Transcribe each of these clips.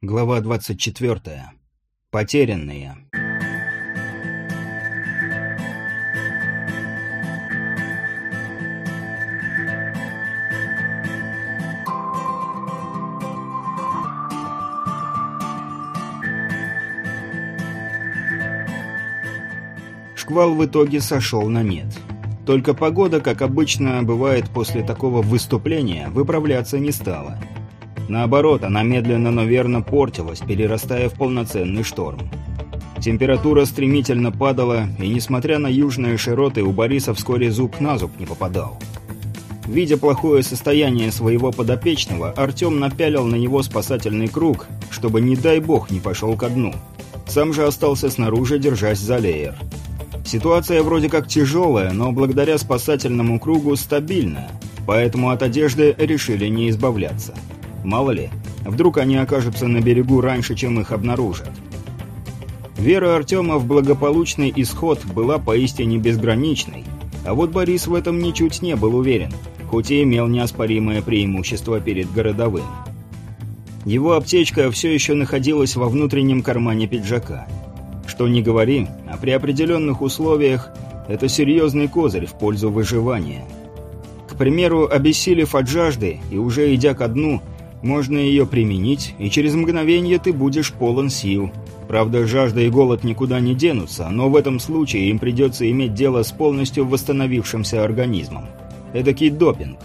Глава 24. Потерянные. Шквал в итоге сошел на нет. Только погода, как обычно бывает после такого выступления, выправляться не стала. Наоборот, она медленно, но верно портилась, перерастая в полноценный шторм. Температура стремительно падала, и, несмотря на южные широты, у Бориса вскоре зуб на зуб не попадал. Видя плохое состояние своего подопечного, Артем напялил на него спасательный круг, чтобы, не дай бог, не пошел ко дну. Сам же остался снаружи, держась за леер. Ситуация вроде как тяжелая, но благодаря спасательному кругу стабильная, поэтому от одежды решили не избавляться. Мало ли, вдруг они окажутся на берегу раньше, чем их обнаружат. Вера Артема в благополучный исход была поистине безграничной, а вот Борис в этом ничуть не был уверен, хоть и имел неоспоримое преимущество перед городовым. Его аптечка все еще находилась во внутреннем кармане пиджака. Что ни говори, а при определенных условиях это серьезный козырь в пользу выживания. К примеру, обессилев от жажды и уже идя ко дну, можно ее применить, и через мгновение ты будешь полон сил. Правда, жажда и голод никуда не денутся, но в этом случае им придется иметь дело с полностью восстановившимся организмом. Эдакий допинг.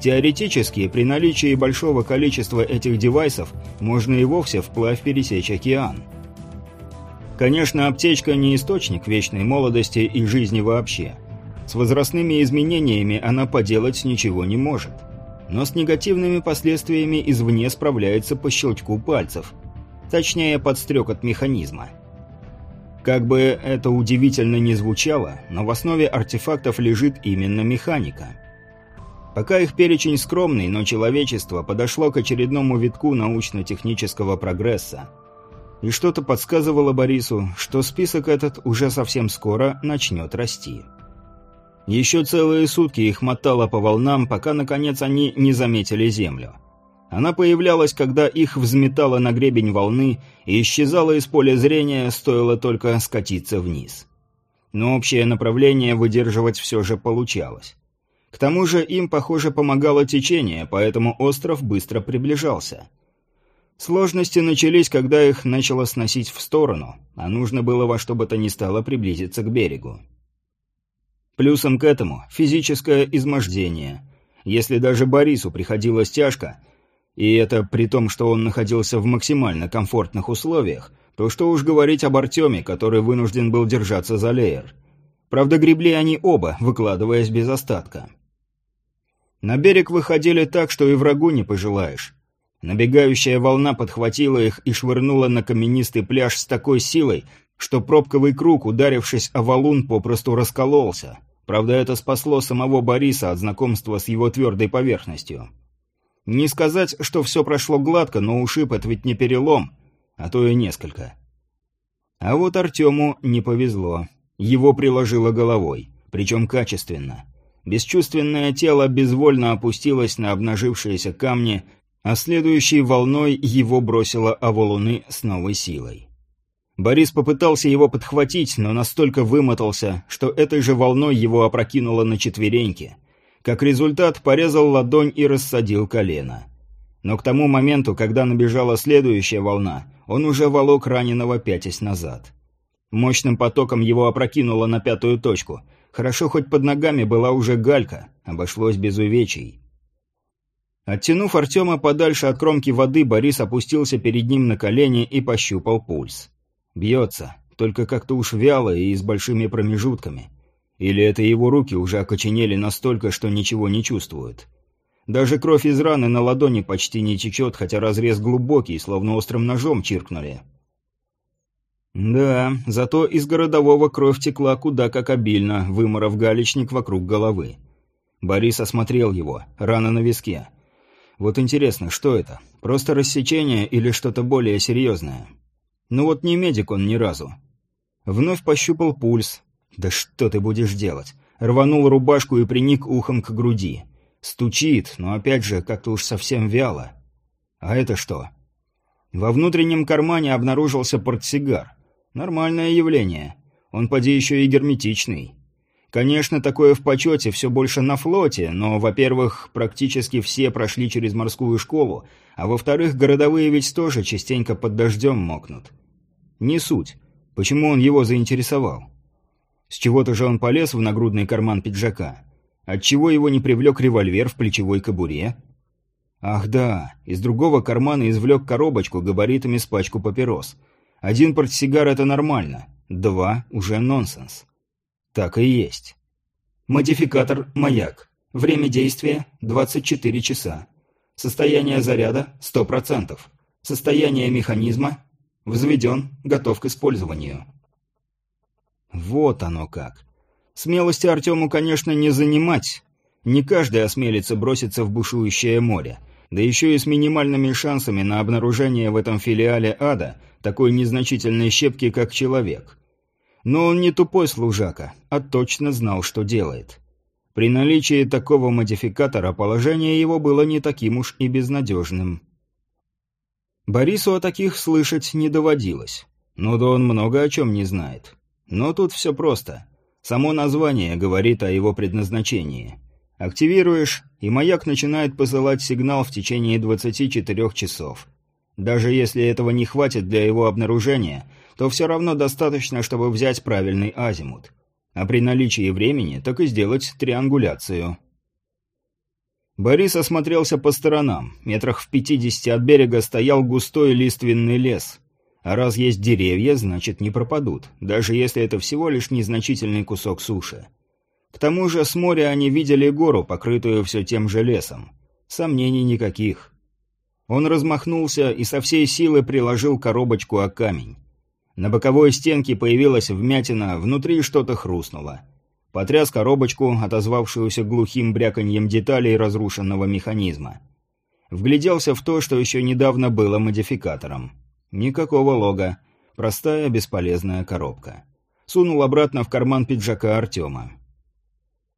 Теоретически, при наличии большого количества этих девайсов, можно и вовсе вплавь пересечь океан. Конечно, аптечка не источник вечной молодости и жизни вообще. С возрастными изменениями она поделать ничего не может но с негативными последствиями извне справляется по щелчку пальцев, точнее под стрекот механизма. Как бы это удивительно ни звучало, но в основе артефактов лежит именно механика. Пока их перечень скромный, но человечество подошло к очередному витку научно-технического прогресса. И что-то подсказывало Борису, что список этот уже совсем скоро начнет расти. Еще целые сутки их мотало по волнам, пока, наконец, они не заметили землю. Она появлялась, когда их взметало на гребень волны и исчезала из поля зрения, стоило только скатиться вниз. Но общее направление выдерживать все же получалось. К тому же им, похоже, помогало течение, поэтому остров быстро приближался. Сложности начались, когда их начало сносить в сторону, а нужно было во что бы то ни стало приблизиться к берегу. Плюсом к этому – физическое измождение. Если даже Борису приходилось тяжко, и это при том, что он находился в максимально комфортных условиях, то что уж говорить об Артеме, который вынужден был держаться за леер. Правда, гребли они оба, выкладываясь без остатка. На берег выходили так, что и врагу не пожелаешь. Набегающая волна подхватила их и швырнула на каменистый пляж с такой силой, что пробковый круг, ударившись о валун, попросту раскололся. Правда, это спасло самого Бориса от знакомства с его твердой поверхностью. Не сказать, что все прошло гладко, но ушиб это ведь не перелом, а то и несколько. А вот Артему не повезло. Его приложило головой, причем качественно. Бесчувственное тело безвольно опустилось на обнажившиеся камни, а следующей волной его бросило о валуны с новой силой. Борис попытался его подхватить, но настолько вымотался, что этой же волной его опрокинуло на четвереньки. Как результат, порезал ладонь и рассадил колено. Но к тому моменту, когда набежала следующая волна, он уже волок раненого пятясь назад. Мощным потоком его опрокинуло на пятую точку. Хорошо, хоть под ногами была уже галька, обошлось без увечий. Оттянув Артема подальше от кромки воды, Борис опустился перед ним на колени и пощупал пульс. Бьется, только как-то уж вяло и с большими промежутками. Или это его руки уже окоченели настолько, что ничего не чувствуют. Даже кровь из раны на ладони почти не течет, хотя разрез глубокий, словно острым ножом чиркнули. Да, зато из городового кровь текла куда как обильно, выморов галечник вокруг головы. Борис осмотрел его, рана на виске. Вот интересно, что это? Просто рассечение или что-то более серьезное? Ну вот не медик он ни разу. Вновь пощупал пульс. Да что ты будешь делать? Рванул рубашку и приник ухом к груди. Стучит, но опять же как-то уж совсем вяло. А это что? Во внутреннем кармане обнаружился портсигар. Нормальное явление. Он поди еще и герметичный. Конечно, такое в почете все больше на флоте, но, во-первых, практически все прошли через морскую школу, а во-вторых, городовые ведь тоже частенько под дождем мокнут. Не суть. Почему он его заинтересовал? С чего-то же он полез в нагрудный карман пиджака. Отчего его не привлек револьвер в плечевой кобуре? Ах да, из другого кармана извлек коробочку габаритами с пачку папирос. Один портсигар – это нормально, два – уже нонсенс. Так и есть. Модификатор «Маяк». Время действия – 24 часа. Состояние заряда – 100%. Состояние механизма – взведен, готов к использованию. Вот оно как. Смелости Артему, конечно, не занимать. Не каждый осмелится броситься в бушующее море. Да еще и с минимальными шансами на обнаружение в этом филиале ада такой незначительной щепки, как человек. Но он не тупой служака, а точно знал, что делает. При наличии такого модификатора положение его было не таким уж и безнадежным. Борису о таких слышать не доводилось. Ну да он много о чем не знает. Но тут все просто. Само название говорит о его предназначении. Активируешь, и маяк начинает посылать сигнал в течение 24 часов. Даже если этого не хватит для его обнаружения, то все равно достаточно, чтобы взять правильный азимут. А при наличии времени, так и сделать триангуляцию. Борис осмотрелся по сторонам. Метрах в пятидесяти от берега стоял густой лиственный лес. А раз есть деревья, значит не пропадут, даже если это всего лишь незначительный кусок суши. К тому же с моря они видели гору, покрытую все тем же лесом. Сомнений никаких. Он размахнулся и со всей силы приложил коробочку о камень. На боковой стенке появилась вмятина, внутри что-то хрустнуло. Потряс коробочку, отозвавшуюся глухим бряканьем деталей разрушенного механизма. Вгляделся в то, что еще недавно было модификатором. Никакого лога. Простая, бесполезная коробка. Сунул обратно в карман пиджака Артема.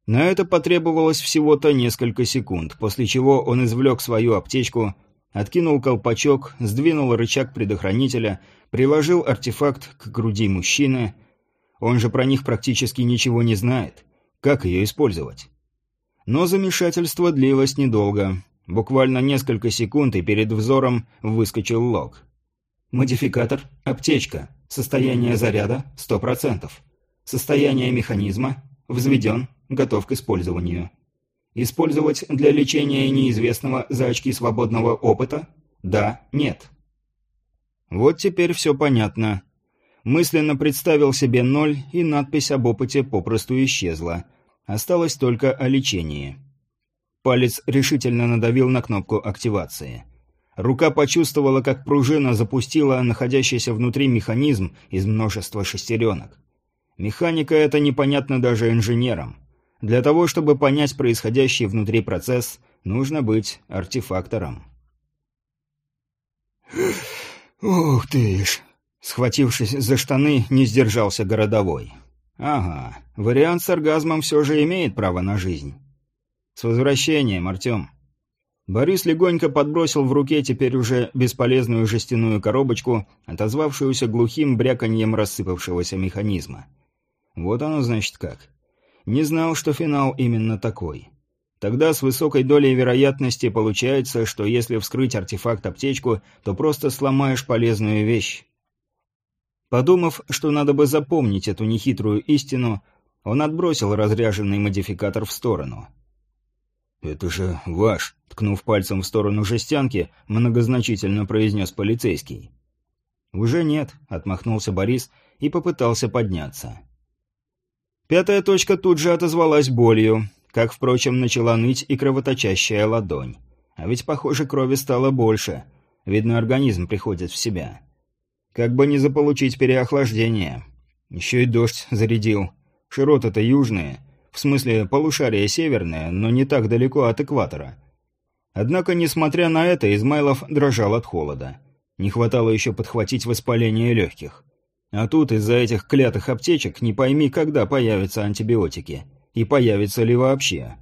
На это потребовалось всего-то несколько секунд, после чего он извлек свою аптечку, откинул колпачок, сдвинул рычаг предохранителя, приложил артефакт к груди мужчины. Он же про них практически ничего не знает. Как ее использовать? Но замешательство длилось недолго. Буквально несколько секунд, и перед взором выскочил лог. Модификатор – аптечка. Состояние заряда – 100%. Состояние механизма – взведен, готов к использованию. Использовать для лечения неизвестного за очки свободного опыта? Да, нет. Вот теперь все понятно. Мысленно представил себе ноль, и надпись об опыте попросту исчезла. Осталось только о лечении. Палец решительно надавил на кнопку активации. Рука почувствовала, как пружина запустила находящийся внутри механизм из множества шестеренок. Механика это непонятно даже инженерам. Для того, чтобы понять происходящий внутри процесс, нужно быть артефактором. «Ух ты ж!» Схватившись за штаны, не сдержался городовой. «Ага, вариант с оргазмом все же имеет право на жизнь. С возвращением, Артем!» Борис легонько подбросил в руке теперь уже бесполезную жестяную коробочку, отозвавшуюся глухим бряканьем рассыпавшегося механизма. Вот оно, значит, как. Не знал, что финал именно такой. Тогда с высокой долей вероятности получается, что если вскрыть артефакт-аптечку, то просто сломаешь полезную вещь. Подумав, что надо бы запомнить эту нехитрую истину, он отбросил разряженный модификатор в сторону. «Это же ваш», — ткнув пальцем в сторону жестянки, многозначительно произнес полицейский. «Уже нет», — отмахнулся Борис и попытался подняться. Пятая точка тут же отозвалась болью, как, впрочем, начала ныть и кровоточащая ладонь. А ведь, похоже, крови стало больше. Видно, организм приходит в себя. Как бы не заполучить переохлаждение. Еще и дождь зарядил. Широты-то южные. В смысле, полушарие северное, но не так далеко от экватора. Однако, несмотря на это, Измайлов дрожал от холода. Не хватало еще подхватить воспаление легких. А тут из-за этих клятых аптечек не пойми, когда появятся антибиотики. И появятся ли вообще.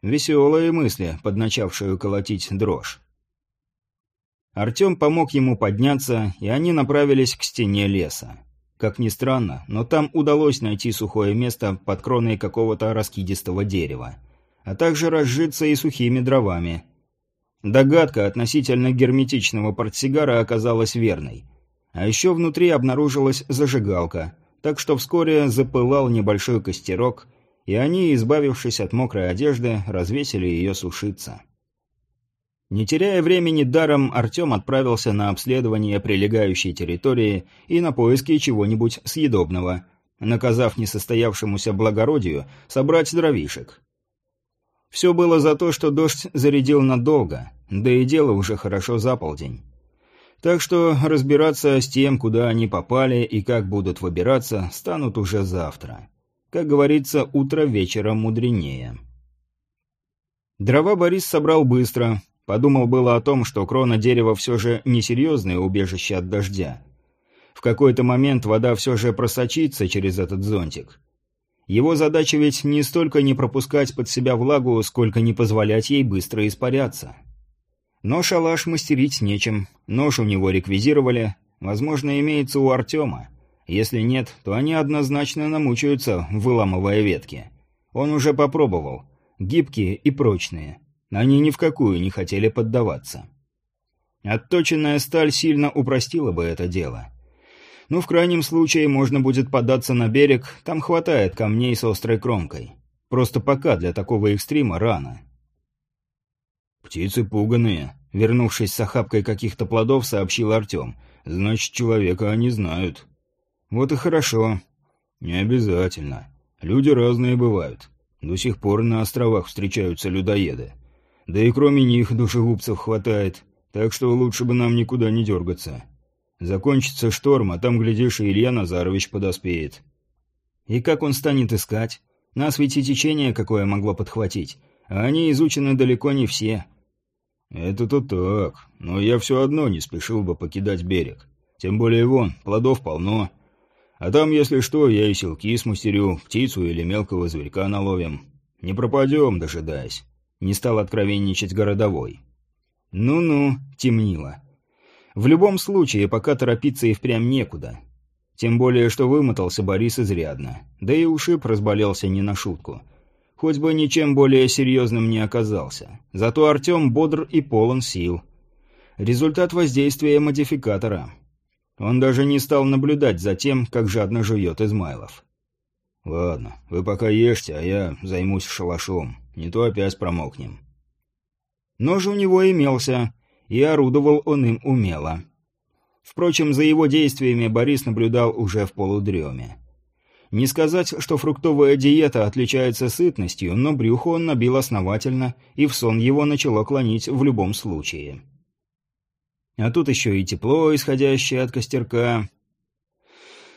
Веселые мысли, подначавшие колотить дрожь. Артем помог ему подняться, и они направились к стене леса. Как ни странно, но там удалось найти сухое место под кроной какого-то раскидистого дерева, а также разжиться и сухими дровами. Догадка относительно герметичного портсигара оказалась верной. А еще внутри обнаружилась зажигалка, так что вскоре запылал небольшой костерок, и они, избавившись от мокрой одежды, развесили ее сушиться. Не теряя времени даром, Артем отправился на обследование прилегающей территории и на поиски чего-нибудь съедобного, наказав несостоявшемуся благородию собрать дровишек. Все было за то, что дождь зарядил надолго, да и дело уже хорошо за полдень. Так что разбираться с тем, куда они попали и как будут выбираться, станут уже завтра. Как говорится, утро вечера мудренее. Дрова Борис собрал быстро, Подумал было о том, что крона дерева все же несерьезное убежище от дождя. В какой-то момент вода все же просочится через этот зонтик. Его задача ведь не столько не пропускать под себя влагу, сколько не позволять ей быстро испаряться. Но шалаш мастерить нечем, нож у него реквизировали, возможно, имеется у Артема. Если нет, то они однозначно намучаются, выламывая ветки. Он уже попробовал. Гибкие и прочные. Они ни в какую не хотели поддаваться. Отточенная сталь сильно упростила бы это дело. Ну, в крайнем случае, можно будет податься на берег, там хватает камней с острой кромкой. Просто пока для такого экстрима рано. «Птицы пуганые», — вернувшись с охапкой каких-то плодов, сообщил Артем. «Значит, человека они знают». «Вот и хорошо». «Не обязательно. Люди разные бывают. До сих пор на островах встречаются людоеды. Да и кроме них душегубцев хватает, так что лучше бы нам никуда не дергаться. Закончится шторм, а там, глядишь, и Илья Назарович подоспеет. И как он станет искать? Нас ведь и течение какое могло подхватить, а они изучены далеко не все. Это-то так, но я все одно не спешил бы покидать берег. Тем более вон, плодов полно. А там, если что, я и селки смастерю, птицу или мелкого зверька наловим. Не пропадем, дожидаясь. Не стал откровенничать городовой. Ну-ну, темнило. В любом случае, пока торопиться и впрямь некуда. Тем более, что вымотался Борис изрядно. Да и ушиб разболелся не на шутку. Хоть бы ничем более серьезным не оказался. Зато Артем бодр и полон сил. Результат воздействия модификатора. Он даже не стал наблюдать за тем, как жадно жует Измайлов. «Ладно, вы пока ешьте, а я займусь шалашом. Не то опять промокнем. Нож у него имелся, и орудовал он им умело. Впрочем, за его действиями Борис наблюдал уже в полудреме. Не сказать, что фруктовая диета отличается сытностью, но брюхо он набил основательно, и в сон его начало клонить в любом случае. А тут еще и тепло, исходящее от костерка.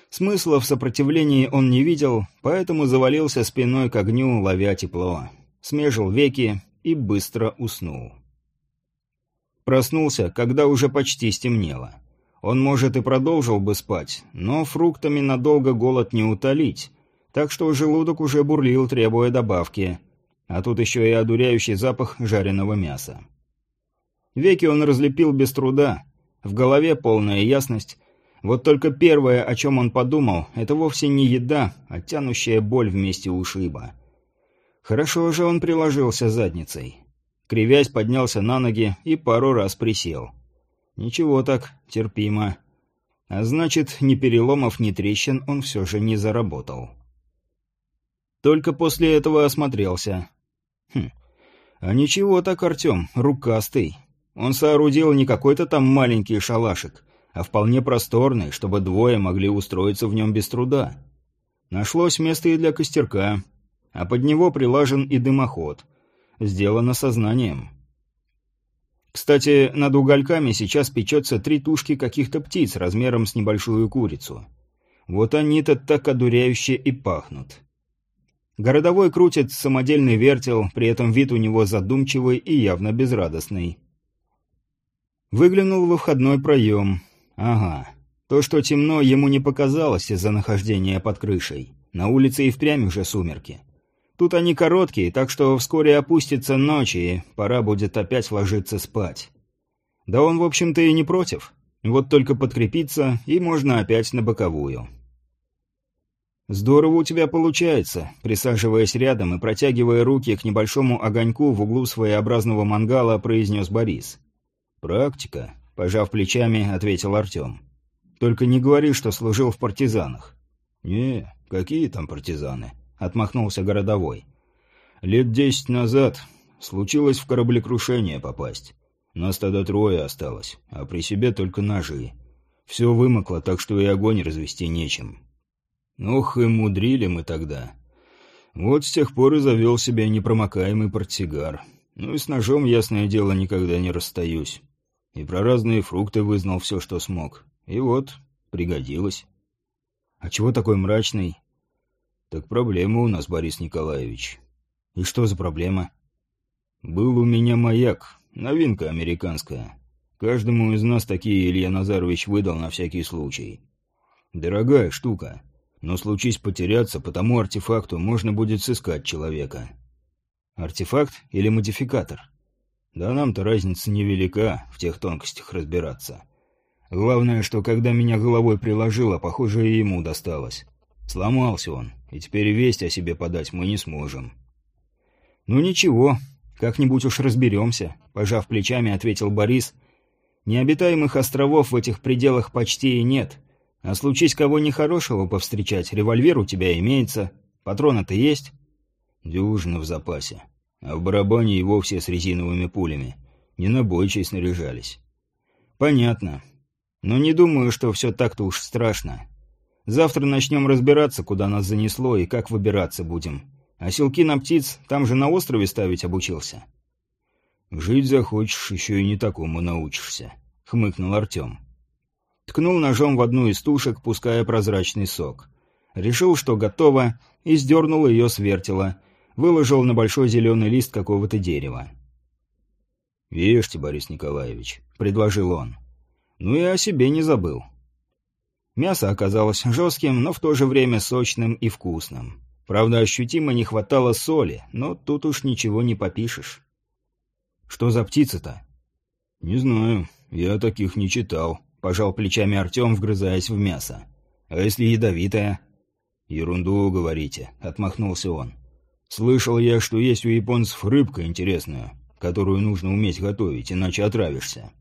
Смысла в сопротивлении он не видел, поэтому завалился спиной к огню, ловя тепло смежил веки и быстро уснул. Проснулся, когда уже почти стемнело. Он, может, и продолжил бы спать, но фруктами надолго голод не утолить, так что желудок уже бурлил, требуя добавки, а тут еще и одуряющий запах жареного мяса. Веки он разлепил без труда, в голове полная ясность, вот только первое, о чем он подумал, это вовсе не еда, а тянущая боль вместе ушиба. Хорошо же он приложился задницей. Кривясь, поднялся на ноги и пару раз присел. Ничего так, терпимо. А значит, ни переломов, ни трещин он все же не заработал. Только после этого осмотрелся. Хм, а ничего так, Артем, рукастый. Он соорудил не какой-то там маленький шалашик, а вполне просторный, чтобы двое могли устроиться в нем без труда. Нашлось место и для костерка а под него прилажен и дымоход. Сделано сознанием. Кстати, над угольками сейчас печется три тушки каких-то птиц размером с небольшую курицу. Вот они-то так одуряюще и пахнут. Городовой крутит самодельный вертел, при этом вид у него задумчивый и явно безрадостный. Выглянул во входной проем. Ага. То, что темно, ему не показалось из-за нахождения под крышей. На улице и впрямь уже сумерки. Тут они короткие, так что вскоре опустится ночь, и пора будет опять ложиться спать. Да он, в общем-то, и не против. Вот только подкрепиться, и можно опять на боковую. «Здорово у тебя получается», присаживаясь рядом и протягивая руки к небольшому огоньку в углу своеобразного мангала, произнес Борис. «Практика», — пожав плечами, ответил Артем. «Только не говори, что служил в партизанах». «Не, какие там партизаны?» — отмахнулся городовой. «Лет десять назад случилось в кораблекрушение попасть. Нас тогда трое осталось, а при себе только ножи. Все вымокло, так что и огонь развести нечем. Ох, и мудрили мы тогда. Вот с тех пор и завел себе непромокаемый портсигар. Ну и с ножом, ясное дело, никогда не расстаюсь. И про разные фрукты вызнал все, что смог. И вот, пригодилось. А чего такой мрачный? Так проблема у нас, Борис Николаевич. И что за проблема? Был у меня маяк, новинка американская. Каждому из нас такие Илья Назарович выдал на всякий случай. Дорогая штука. Но случись потеряться, по тому артефакту можно будет сыскать человека. Артефакт или модификатор? Да нам-то разница невелика в тех тонкостях разбираться. Главное, что когда меня головой приложило, похоже, и ему досталось. Сломался он, и теперь весть о себе подать мы не сможем. «Ну ничего, как-нибудь уж разберемся», — пожав плечами, ответил Борис. «Необитаемых островов в этих пределах почти и нет, а случись кого нехорошего повстречать, револьвер у тебя имеется. Патроны-то есть? Дюжина в запасе. А в барабане и вовсе с резиновыми пулями. Не на бойчей снаряжались. Понятно. Но не думаю, что все так-то уж страшно. Завтра начнем разбираться, куда нас занесло и как выбираться будем. А селки на птиц там же на острове ставить обучился. «Жить захочешь, еще и не такому научишься», — хмыкнул Артем. Ткнул ножом в одну из тушек, пуская прозрачный сок. Решил, что готово, и сдернул ее с вертела. Выложил на большой зеленый лист какого-то дерева. «Ешьте, Борис Николаевич», — предложил он. Ну и о себе не забыл. Мясо оказалось жестким, но в то же время сочным и вкусным. Правда, ощутимо не хватало соли, но тут уж ничего не попишешь. «Что за птица-то?» «Не знаю, я таких не читал», Пожал плечами Артем, вгрызаясь в мясо. «А если ядовитая?» «Ерунду, говорите», — отмахнулся он. «Слышал я, что есть у японцев рыбка интересная, которую нужно уметь готовить, иначе отравишься.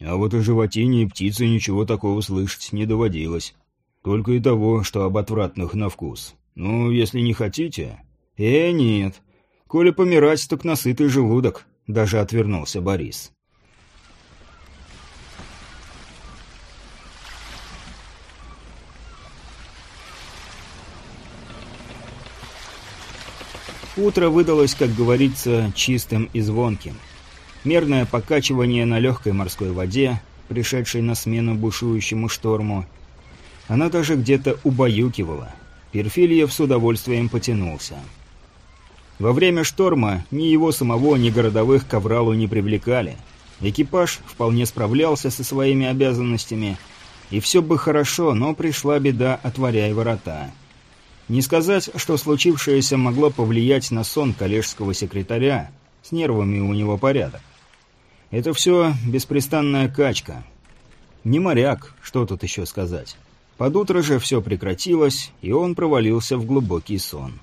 А вот о животине и птице ничего такого слышать не доводилось. Только и того, что об отвратных на вкус. Ну, если не хотите...» «Э, нет. Коли помирать, так насытый желудок», — даже отвернулся Борис. Утро выдалось, как говорится, чистым и звонким. Мерное покачивание на легкой морской воде, пришедшей на смену бушующему шторму. Она даже где-то убаюкивала. Перфильев с удовольствием потянулся. Во время шторма ни его самого, ни городовых к Авралу не привлекали. Экипаж вполне справлялся со своими обязанностями, и все бы хорошо, но пришла беда, отворяя ворота. Не сказать, что случившееся могло повлиять на сон коллежского секретаря. С нервами у него порядок. Это все беспрестанная качка. Не моряк, что тут еще сказать. Под утро же все прекратилось, и он провалился в глубокий сон.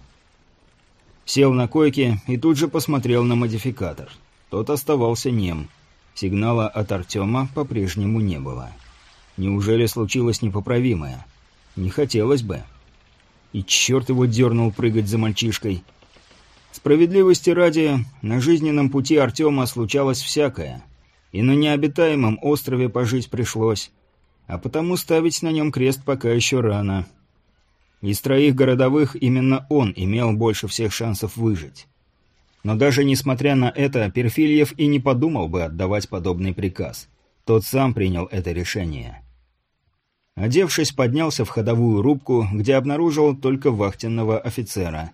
Сел на койке и тут же посмотрел на модификатор. Тот оставался нем. Сигнала от Артема по-прежнему не было. Неужели случилось непоправимое? Не хотелось бы. И черт его дернул прыгать за мальчишкой. Справедливости ради, на жизненном пути Артема случалось всякое. И на необитаемом острове пожить пришлось. А потому ставить на нем крест пока еще рано. Из троих городовых именно он имел больше всех шансов выжить. Но даже несмотря на это, Перфильев и не подумал бы отдавать подобный приказ. Тот сам принял это решение. Одевшись, поднялся в ходовую рубку, где обнаружил только вахтенного офицера.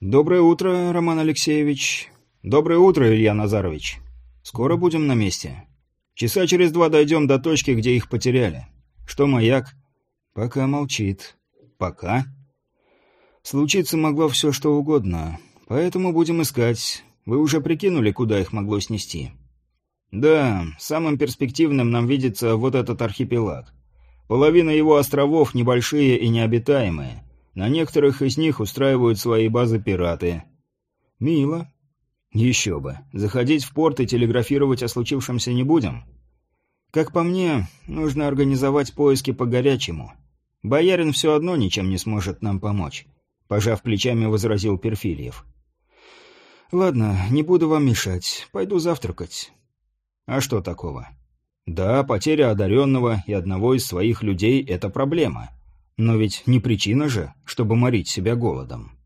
«Доброе утро, Роман Алексеевич. Доброе утро, Илья Назарович. Скоро будем на месте. Часа через два дойдем до точки, где их потеряли. Что маяк?» «Пока молчит. Пока?» «Случиться могло все, что угодно. Поэтому будем искать. Вы уже прикинули, куда их могло снести?» Да, самым перспективным нам видится вот этот архипелаг. Половина его островов небольшие и необитаемые. На некоторых из них устраивают свои базы пираты. Мило. Еще бы. Заходить в порт и телеграфировать о случившемся не будем. Как по мне, нужно организовать поиски по-горячему. Боярин все одно ничем не сможет нам помочь. Пожав плечами, возразил Перфильев. «Ладно, не буду вам мешать. Пойду завтракать». «А что такого?» Да, потеря одаренного и одного из своих людей – это проблема. Но ведь не причина же, чтобы морить себя голодом.